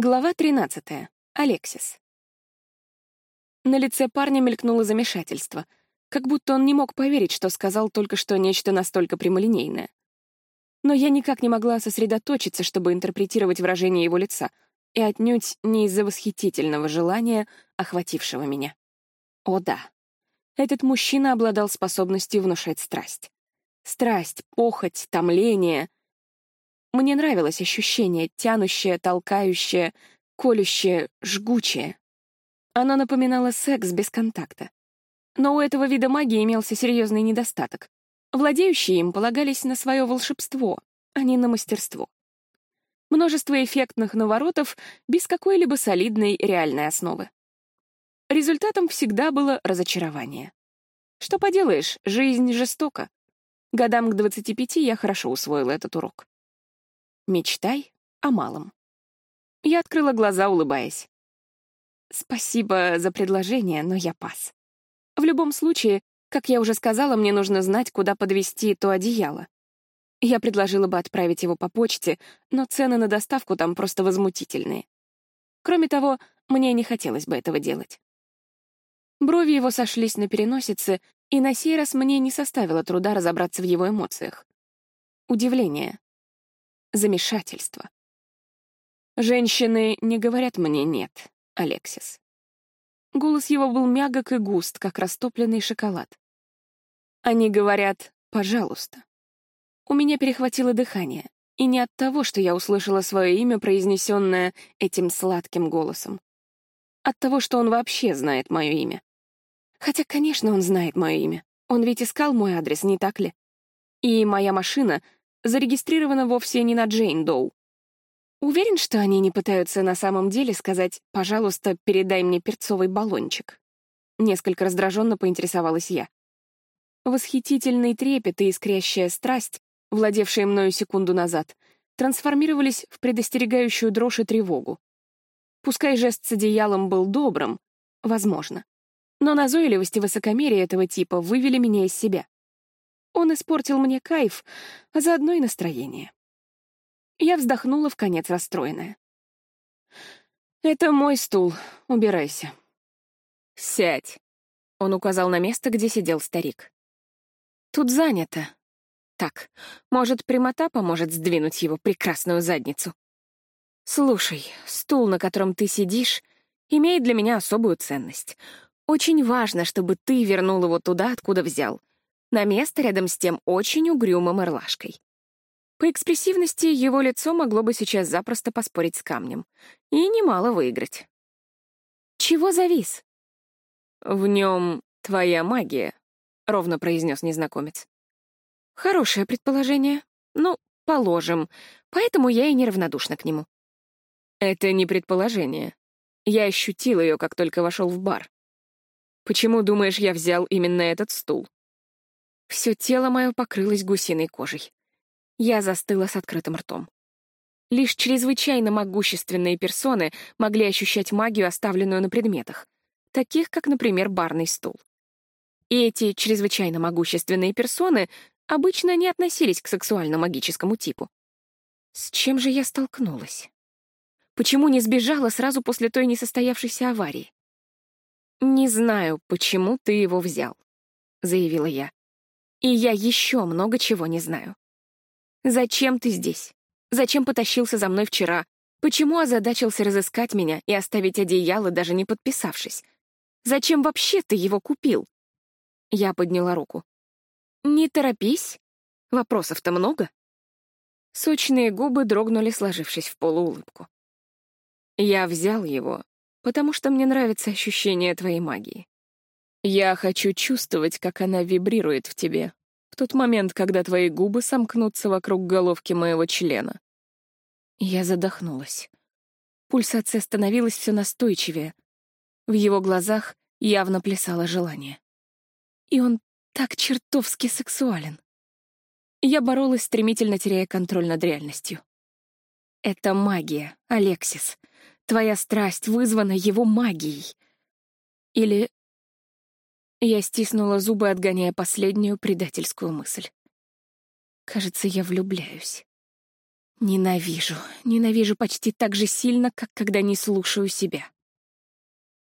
Глава 13. Алексис. На лице парня мелькнуло замешательство, как будто он не мог поверить, что сказал только что нечто настолько прямолинейное. Но я никак не могла сосредоточиться, чтобы интерпретировать выражение его лица, и отнюдь не из-за восхитительного желания, охватившего меня. О да, этот мужчина обладал способностью внушать страсть. Страсть, похоть, томление. Мне нравилось ощущение, тянущее, толкающее, колющее, жгучее. Оно напоминало секс без контакта. Но у этого вида магии имелся серьезный недостаток. Владеющие им полагались на свое волшебство, а не на мастерство. Множество эффектных наворотов без какой-либо солидной реальной основы. Результатом всегда было разочарование. Что поделаешь, жизнь жестока. Годам к 25 я хорошо усвоила этот урок. Мечтай о малом. Я открыла глаза, улыбаясь. Спасибо за предложение, но я пас. В любом случае, как я уже сказала, мне нужно знать, куда подвести то одеяло. Я предложила бы отправить его по почте, но цены на доставку там просто возмутительные. Кроме того, мне не хотелось бы этого делать. Брови его сошлись на переносице, и на сей раз мне не составило труда разобраться в его эмоциях. Удивление. Замешательство. Женщины не говорят мне «нет», Алексис. Голос его был мягок и густ, как растопленный шоколад. Они говорят «пожалуйста». У меня перехватило дыхание, и не от того, что я услышала свое имя, произнесенное этим сладким голосом. От того, что он вообще знает мое имя. Хотя, конечно, он знает мое имя. Он ведь искал мой адрес, не так ли? И моя машина зарегистрирована вовсе не на Джейн Доу. Уверен, что они не пытаются на самом деле сказать «пожалуйста, передай мне перцовый баллончик». Несколько раздраженно поинтересовалась я. Восхитительный трепет и искрящая страсть, владевшие мною секунду назад, трансформировались в предостерегающую дрожь и тревогу. Пускай жест с одеялом был добрым, возможно. Но назойливость и высокомерие этого типа вывели меня из себя. Он испортил мне кайф, а заодно и настроение. Я вздохнула в конец расстроенная. «Это мой стул, убирайся». «Сядь», — он указал на место, где сидел старик. «Тут занято. Так, может, прямота поможет сдвинуть его прекрасную задницу?» «Слушай, стул, на котором ты сидишь, имеет для меня особую ценность. Очень важно, чтобы ты вернул его туда, откуда взял. На место рядом с тем очень угрюмым орлашкой. По экспрессивности его лицо могло бы сейчас запросто поспорить с камнем. И немало выиграть. «Чего завис?» «В нем твоя магия», — ровно произнес незнакомец. «Хорошее предположение. Ну, положим. Поэтому я и неравнодушна к нему». «Это не предположение. Я ощутил ее, как только вошел в бар. Почему, думаешь, я взял именно этот стул? Все тело мое покрылось гусиной кожей. Я застыла с открытым ртом. Лишь чрезвычайно могущественные персоны могли ощущать магию, оставленную на предметах, таких как, например, барный стул. И эти чрезвычайно могущественные персоны обычно не относились к сексуально-магическому типу. С чем же я столкнулась? Почему не сбежала сразу после той несостоявшейся аварии? «Не знаю, почему ты его взял», — заявила я. «И я еще много чего не знаю. Зачем ты здесь? Зачем потащился за мной вчера? Почему озадачился разыскать меня и оставить одеяло, даже не подписавшись? Зачем вообще ты его купил?» Я подняла руку. «Не торопись. Вопросов-то много». Сочные губы дрогнули, сложившись в полуулыбку. Я взял его, потому что мне нравится ощущение твоей магии. Я хочу чувствовать, как она вибрирует в тебе, в тот момент, когда твои губы сомкнутся вокруг головки моего члена. Я задохнулась. Пульсация становилась все настойчивее. В его глазах явно плясало желание. И он так чертовски сексуален. Я боролась, стремительно теряя контроль над реальностью. Это магия, Алексис. Твоя страсть вызвана его магией. Или... Я стиснула зубы, отгоняя последнюю предательскую мысль. Кажется, я влюбляюсь. Ненавижу, ненавижу почти так же сильно, как когда не слушаю себя.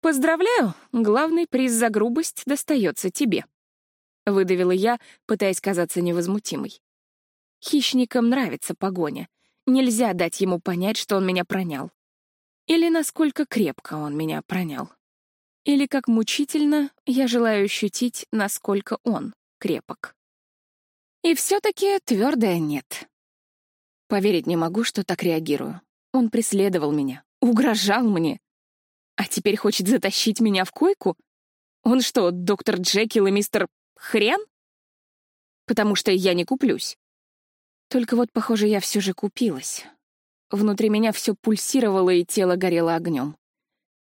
«Поздравляю, главный приз за грубость достается тебе», — выдавила я, пытаясь казаться невозмутимой. Хищникам нравится погоня. Нельзя дать ему понять, что он меня пронял. Или насколько крепко он меня пронял. Или как мучительно я желаю ощутить, насколько он крепок. И все-таки твердое нет. Поверить не могу, что так реагирую. Он преследовал меня, угрожал мне. А теперь хочет затащить меня в койку? Он что, доктор Джекил и мистер Хрен? Потому что я не куплюсь. Только вот, похоже, я все же купилась. Внутри меня все пульсировало, и тело горело огнем.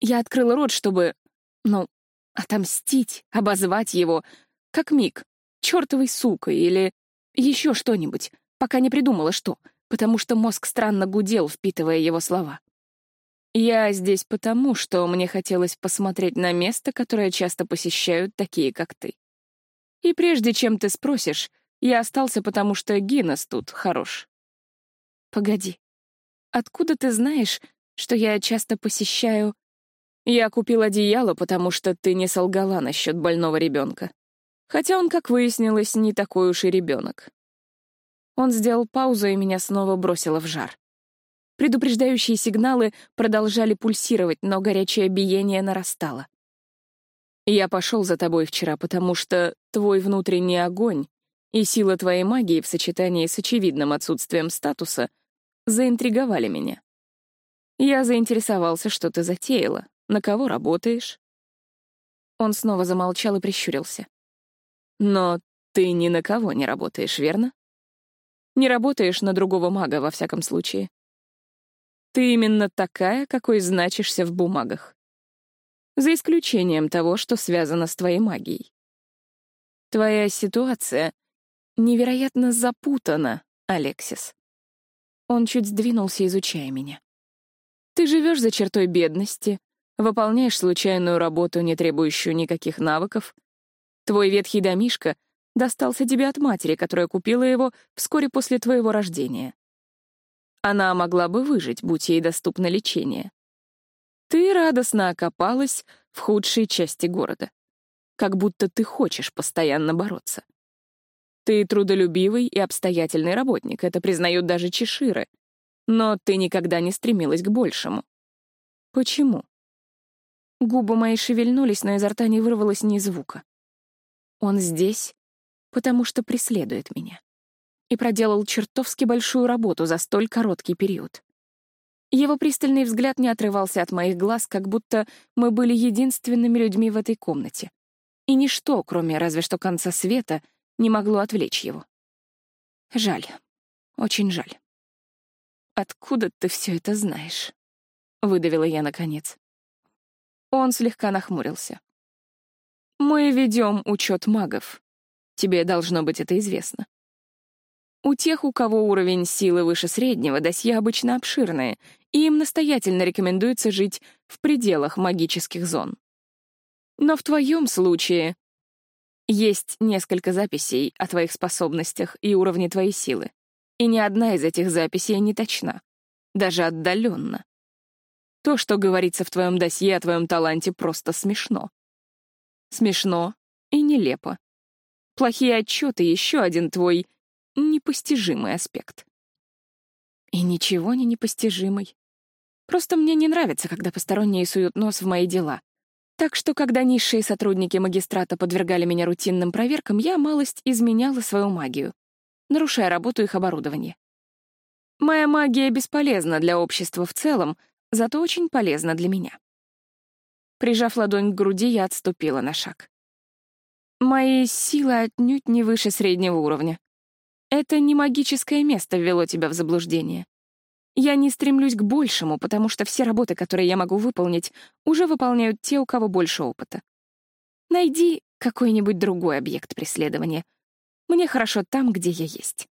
Я открыла рот, чтобы, ну, отомстить, обозвать его, как Мик, чертовой сукой или еще что-нибудь, пока не придумала, что — потому что мозг странно гудел, впитывая его слова. «Я здесь потому, что мне хотелось посмотреть на место, которое часто посещают такие, как ты. И прежде чем ты спросишь, я остался, потому что Гиннес тут хорош». «Погоди, откуда ты знаешь, что я часто посещаю...» «Я купил одеяло, потому что ты не солгала насчет больного ребенка. Хотя он, как выяснилось, не такой уж и ребенок. Он сделал паузу, и меня снова бросило в жар. Предупреждающие сигналы продолжали пульсировать, но горячее биение нарастало. «Я пошел за тобой вчера, потому что твой внутренний огонь и сила твоей магии в сочетании с очевидным отсутствием статуса заинтриговали меня. Я заинтересовался, что ты затеяла, на кого работаешь». Он снова замолчал и прищурился. «Но ты ни на кого не работаешь, верно?» Не работаешь на другого мага, во всяком случае. Ты именно такая, какой значишься в бумагах. За исключением того, что связано с твоей магией. Твоя ситуация невероятно запутана, Алексис. Он чуть сдвинулся, изучая меня. Ты живешь за чертой бедности, выполняешь случайную работу, не требующую никаких навыков. Твой ветхий домишко достался тебе от матери, которая купила его вскоре после твоего рождения. Она могла бы выжить, будь ей доступно лечение. Ты радостно окопалась в худшей части города. Как будто ты хочешь постоянно бороться. Ты трудолюбивый и обстоятельный работник, это признают даже чеширы. Но ты никогда не стремилась к большему. Почему? Губы мои шевельнулись, но изо рта не вырвалось ни звука. Он здесь, потому что преследует меня. И проделал чертовски большую работу за столь короткий период. Его пристальный взгляд не отрывался от моих глаз, как будто мы были единственными людьми в этой комнате. И ничто, кроме разве что конца света, не могло отвлечь его. Жаль. Очень жаль. «Откуда ты все это знаешь?» — выдавила я наконец. Он слегка нахмурился. «Мы ведем учет магов. Тебе должно быть это известно. У тех, у кого уровень силы выше среднего, досье обычно обширное, и им настоятельно рекомендуется жить в пределах магических зон. Но в твоем случае есть несколько записей о твоих способностях и уровне твоей силы, и ни одна из этих записей не точна, даже отдаленно. То, что говорится в твоем досье о твоем таланте, просто смешно. Смешно и нелепо. Плохие отчеты — еще один твой непостижимый аспект. И ничего не непостижимый. Просто мне не нравится, когда посторонние суют нос в мои дела. Так что, когда низшие сотрудники магистрата подвергали меня рутинным проверкам, я малость изменяла свою магию, нарушая работу их оборудования. Моя магия бесполезна для общества в целом, зато очень полезна для меня. Прижав ладонь к груди, я отступила на шаг. Мои силы отнюдь не выше среднего уровня. Это не магическое место ввело тебя в заблуждение. Я не стремлюсь к большему, потому что все работы, которые я могу выполнить, уже выполняют те, у кого больше опыта. Найди какой-нибудь другой объект преследования. Мне хорошо там, где я есть.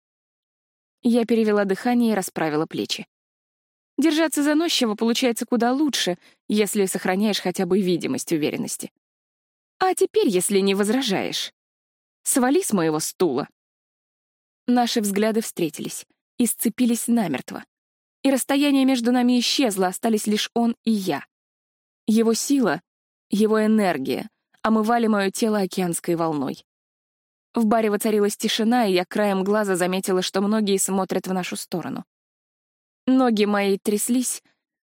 Я перевела дыхание и расправила плечи. Держаться заносчиво получается куда лучше, если сохраняешь хотя бы видимость уверенности. А теперь, если не возражаешь, свали с моего стула. Наши взгляды встретились. и сцепились намертво. И расстояние между нами исчезло, остались лишь он и я. Его сила, его энергия омывали мое тело океанской волной. В баре воцарилась тишина, и я краем глаза заметила, что многие смотрят в нашу сторону. Ноги мои тряслись,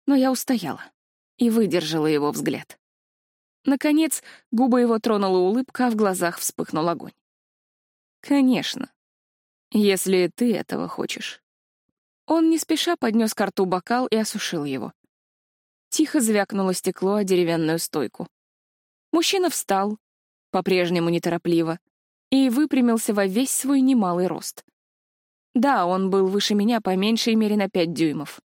но я устояла и выдержала его взгляд. Наконец, губы его тронула улыбка, а в глазах вспыхнул огонь. «Конечно, если ты этого хочешь». Он не спеша поднес к рту бокал и осушил его. Тихо звякнуло стекло о деревянную стойку. Мужчина встал, по-прежнему неторопливо, и выпрямился во весь свой немалый рост. Да, он был выше меня по меньшей мере на пять дюймов.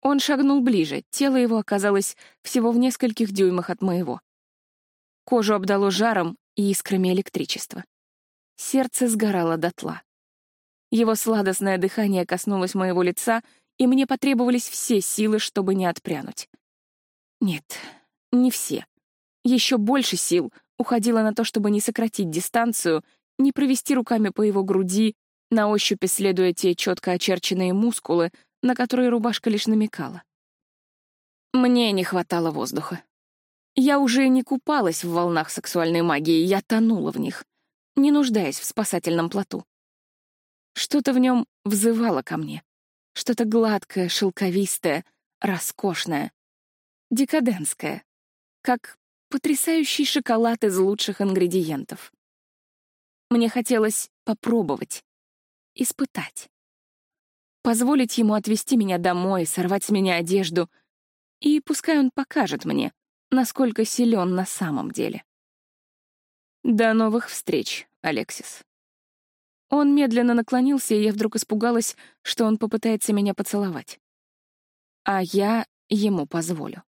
Он шагнул ближе, тело его оказалось всего в нескольких дюймах от моего. Кожу обдало жаром и искрами электричества. Сердце сгорало дотла. Его сладостное дыхание коснулось моего лица, и мне потребовались все силы, чтобы не отпрянуть. Нет, не все. Еще больше сил уходило на то, чтобы не сократить дистанцию, не провести руками по его груди, на ощупь исследуя те четко очерченные мускулы, на которые рубашка лишь намекала. Мне не хватало воздуха. Я уже не купалась в волнах сексуальной магии, я тонула в них, не нуждаясь в спасательном плоту. Что-то в нем взывало ко мне. Что-то гладкое, шелковистое, роскошное, декаденское, как потрясающий шоколад из лучших ингредиентов. Мне хотелось попробовать, испытать. Позволить ему отвезти меня домой, сорвать с меня одежду, и пускай он покажет мне, насколько силен на самом деле. До новых встреч, Алексис. Он медленно наклонился, и я вдруг испугалась, что он попытается меня поцеловать. А я ему позволю.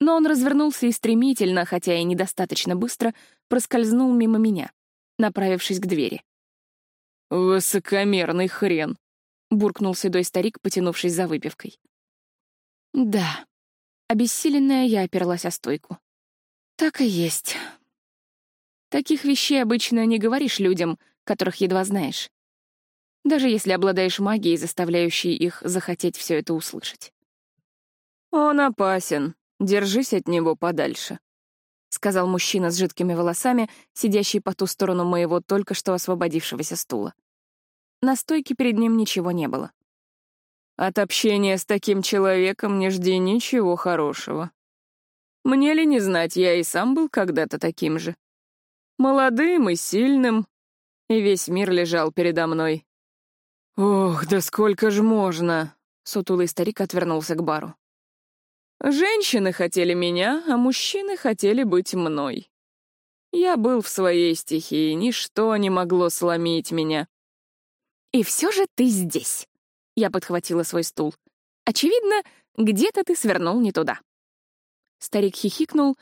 Но он развернулся и стремительно, хотя и недостаточно быстро, проскользнул мимо меня, направившись к двери. «Высокомерный хрен», — буркнул седой старик, потянувшись за выпивкой. «Да». Обессиленная, я оперлась о стойку. «Так и есть». Таких вещей обычно не говоришь людям, которых едва знаешь. Даже если обладаешь магией, заставляющей их захотеть все это услышать. «Он опасен», Держись от него подальше», — сказал мужчина с жидкими волосами, сидящий по ту сторону моего только что освободившегося стула. На стойке перед ним ничего не было. «От общения с таким человеком не жди ничего хорошего. Мне ли не знать, я и сам был когда-то таким же. Молодым и сильным, и весь мир лежал передо мной. «Ох, да сколько ж можно!» — сутулый старик отвернулся к бару. Женщины хотели меня, а мужчины хотели быть мной. Я был в своей стихии, ничто не могло сломить меня. «И все же ты здесь!» Я подхватила свой стул. «Очевидно, где-то ты свернул не туда». Старик хихикнул,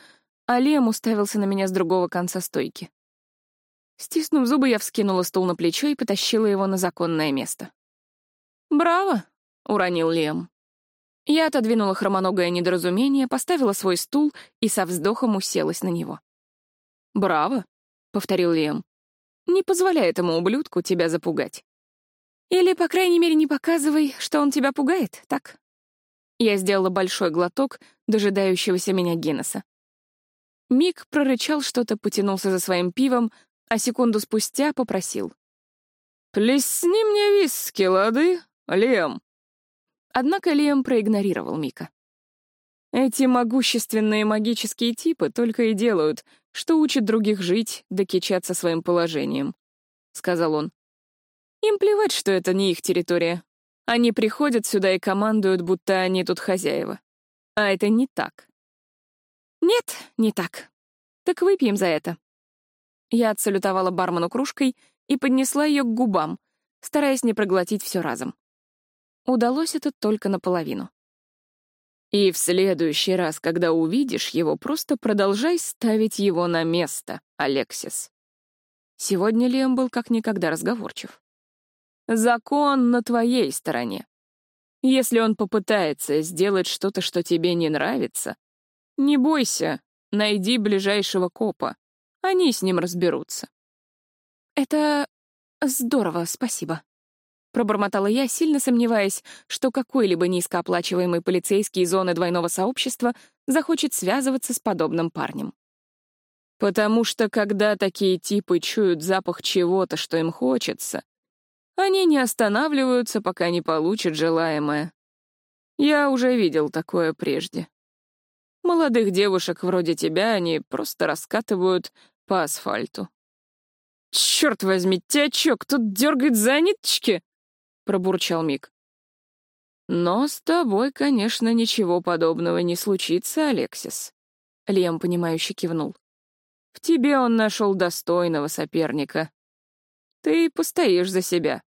а Лем уставился на меня с другого конца стойки. Стиснув зубы, я вскинула стул на плечо и потащила его на законное место. «Браво!» — уронил Лем. Я отодвинула хромоногое недоразумение, поставила свой стул и со вздохом уселась на него. «Браво», — повторил Лем. «Не позволяй этому ублюдку тебя запугать. Или, по крайней мере, не показывай, что он тебя пугает, так?» Я сделала большой глоток дожидающегося меня Гиннесса. Мик прорычал что-то, потянулся за своим пивом, а секунду спустя попросил. «Плесни мне виски, лады, Лем?» Однако Лиам проигнорировал Мика. Эти могущественные магические типы только и делают, что учат других жить, докичаться своим положением, — сказал он. Им плевать, что это не их территория. Они приходят сюда и командуют, будто они тут хозяева. А это не так. Нет, не так. Так выпьем за это. Я отсалютовала бармену кружкой и поднесла ее к губам, стараясь не проглотить все разом. Удалось это только наполовину. И в следующий раз, когда увидишь его, просто продолжай ставить его на место, Алексис. Сегодня Лем был как никогда разговорчив. Закон на твоей стороне. Если он попытается сделать что-то, что тебе не нравится, не бойся, найди ближайшего копа. Они с ним разберутся. Это здорово, спасибо Пробормотала я, сильно сомневаясь, что какой-либо низкооплачиваемый полицейский из зоны двойного сообщества захочет связываться с подобным парнем. Потому что когда такие типы чуют запах чего-то, что им хочется, они не останавливаются, пока не получат желаемое. Я уже видел такое прежде. Молодых девушек вроде тебя они просто раскатывают по асфальту. «Черт возьми, чё, кто дергает за ниточки?» — пробурчал Мик. «Но с тобой, конечно, ничего подобного не случится, Алексис», — Лем, понимающе кивнул. «В тебе он нашел достойного соперника. Ты постоишь за себя.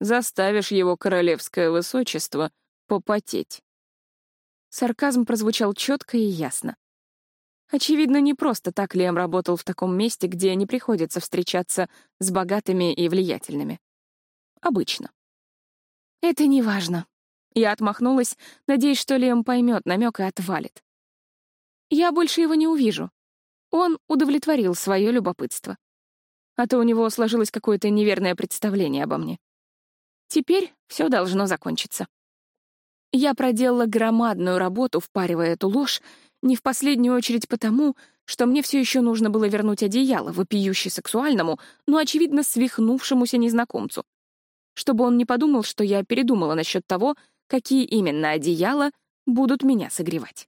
Заставишь его королевское высочество попотеть». Сарказм прозвучал четко и ясно. Очевидно, не просто так Лем работал в таком месте, где не приходится встречаться с богатыми и влиятельными. Обычно. «Это не важно». Я отмахнулась, надеясь, что Лем поймет намек и отвалит. «Я больше его не увижу. Он удовлетворил свое любопытство. А то у него сложилось какое-то неверное представление обо мне. Теперь все должно закончиться». Я проделала громадную работу, впаривая эту ложь, не в последнюю очередь потому, что мне все еще нужно было вернуть одеяло, вопиюще сексуальному, но, очевидно, свихнувшемуся незнакомцу. Чтобы он не подумал, что я передумала насчет того, какие именно одеяла будут меня согревать.